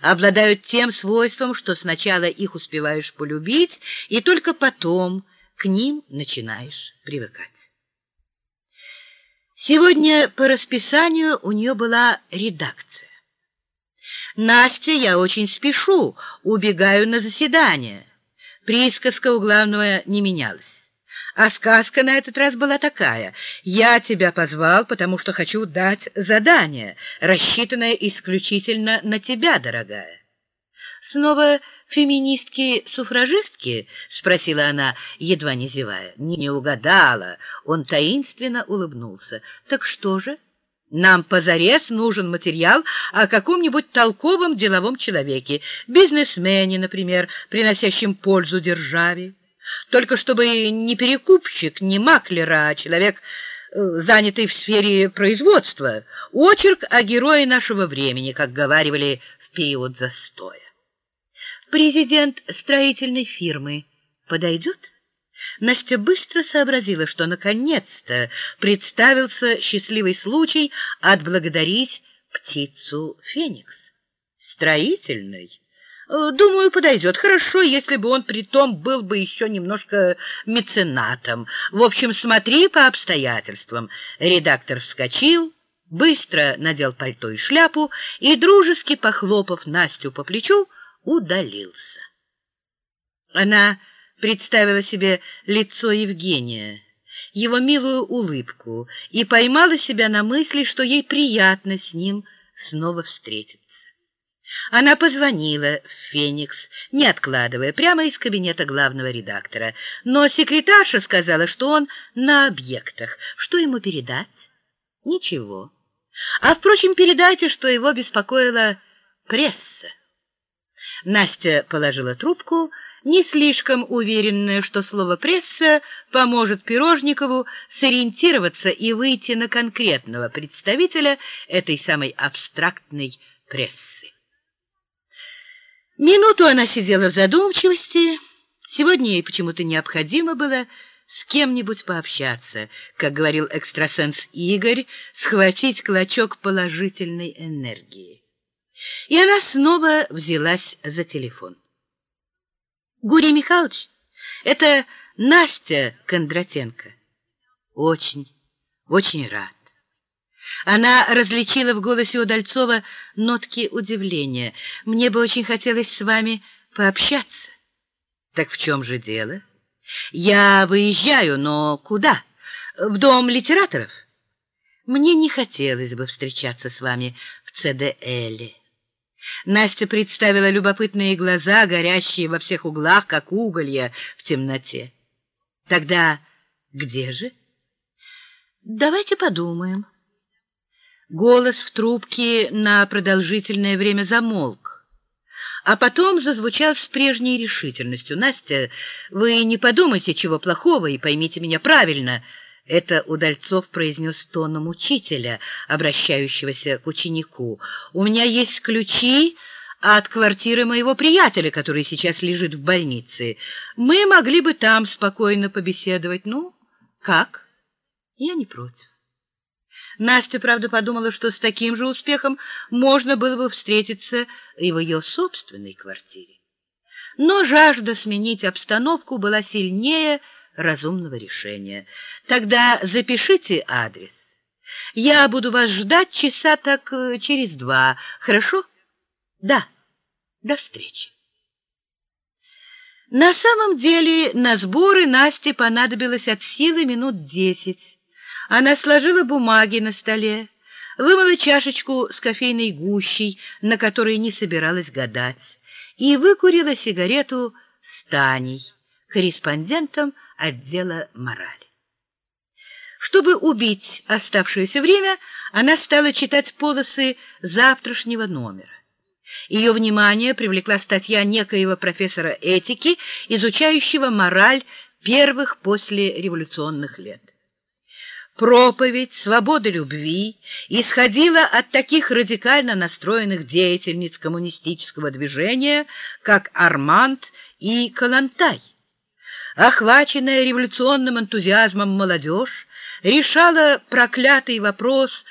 обладают тем свойством, что сначала их успеваешь полюбить, и только потом к ним начинаешь привыкать. Сегодня по расписанию у нее была редакция. «Настя, я очень спешу, убегаю на заседание». Присказка у главного не менялась. А сказка на этот раз была такая. «Я тебя позвал, потому что хочу дать задание, рассчитанное исключительно на тебя, дорогая». «Снова феминистки-суфражистки?» — спросила она, едва не зевая. «Не угадала». Он таинственно улыбнулся. «Так что же?» «Нам позарез нужен материал о каком-нибудь толковом деловом человеке, бизнесмене, например, приносящем пользу державе». Только чтобы не перекупщик, не маклера, а человек, э, занятый в сфере производства. Очерк о герое нашего времени, как говаривали в период застоя. Президент строительной фирмы подойдет? Настя быстро сообразила, что наконец-то представился счастливый случай отблагодарить птицу Феникс. Строительной? Э, думаю, подойдет. Хорошо, если бы он при том был бы еще немножко меценатом. В общем, смотри по обстоятельствам. Редактор вскочил, быстро надел пальто и шляпу и, дружески похлопав Настю по плечу, удалился. Она представила себе лицо Евгения, его милую улыбку, и поймала себя на мысли, что ей приятно с ним снова встретиться. Она позвонила в «Феникс», не откладывая, прямо из кабинета главного редактора. Но секретарша сказала, что он на объектах. Что ему передать? Ничего. А, впрочем, передайте, что его беспокоила пресса. Настя положила трубку, не слишком уверенная, что слово «пресса» поможет Пирожникову сориентироваться и выйти на конкретного представителя этой самой абстрактной прессы. Минуту она сидела в задумчивости. Сегодня ей почему-то необходимо было с кем-нибудь пообщаться, как говорил экстрасенс Игорь, схватить клочок положительной энергии. И она снова взялась за телефон. «Гурий Михайлович, это Настя Кондратенко. Очень, очень рад. Она различила в голосе Удальцова нотки удивления. «Мне бы очень хотелось с вами пообщаться». «Так в чем же дело?» «Я выезжаю, но куда? В дом литераторов?» «Мне не хотелось бы встречаться с вами в ЦДЛе». Настя представила любопытные глаза, горящие во всех углах, как уголья в темноте. «Тогда где же?» «Давайте подумаем». Голос в трубке на продолжительное время замолк, а потом зазвучал с прежней решительностью. «Настя, вы не подумайте чего плохого и поймите меня правильно». Это Удальцов произнес тоном учителя, обращающегося к ученику. «У меня есть ключи от квартиры моего приятеля, который сейчас лежит в больнице. Мы могли бы там спокойно побеседовать. Ну, как? Я не против». Настя, правда, подумала, что с таким же успехом можно было бы встретиться и в ее собственной квартире. Но жажда сменить обстановку была сильнее разумного решения. Тогда запишите адрес. Я буду вас ждать часа так э, через два. Хорошо? Да. До встречи. На самом деле на сборы Насте понадобилось от силы минут десять. Она сложила бумаги на столе, вымыла чашечку с кофейной гущей, на которой не собиралась гадать, и выкурила сигарету с Таней, корреспондентом отдела морали. Чтобы убить оставшееся время, она стала читать полосы завтрашнего номера. Ее внимание привлекла статья некоего профессора этики, изучающего мораль первых послереволюционных лет. Проповедь свободы любви исходила от таких радикально настроенных деятельниц коммунистического движения, как Арманд и Калантай. Охваченная революционным энтузиазмом молодежь решала проклятый вопрос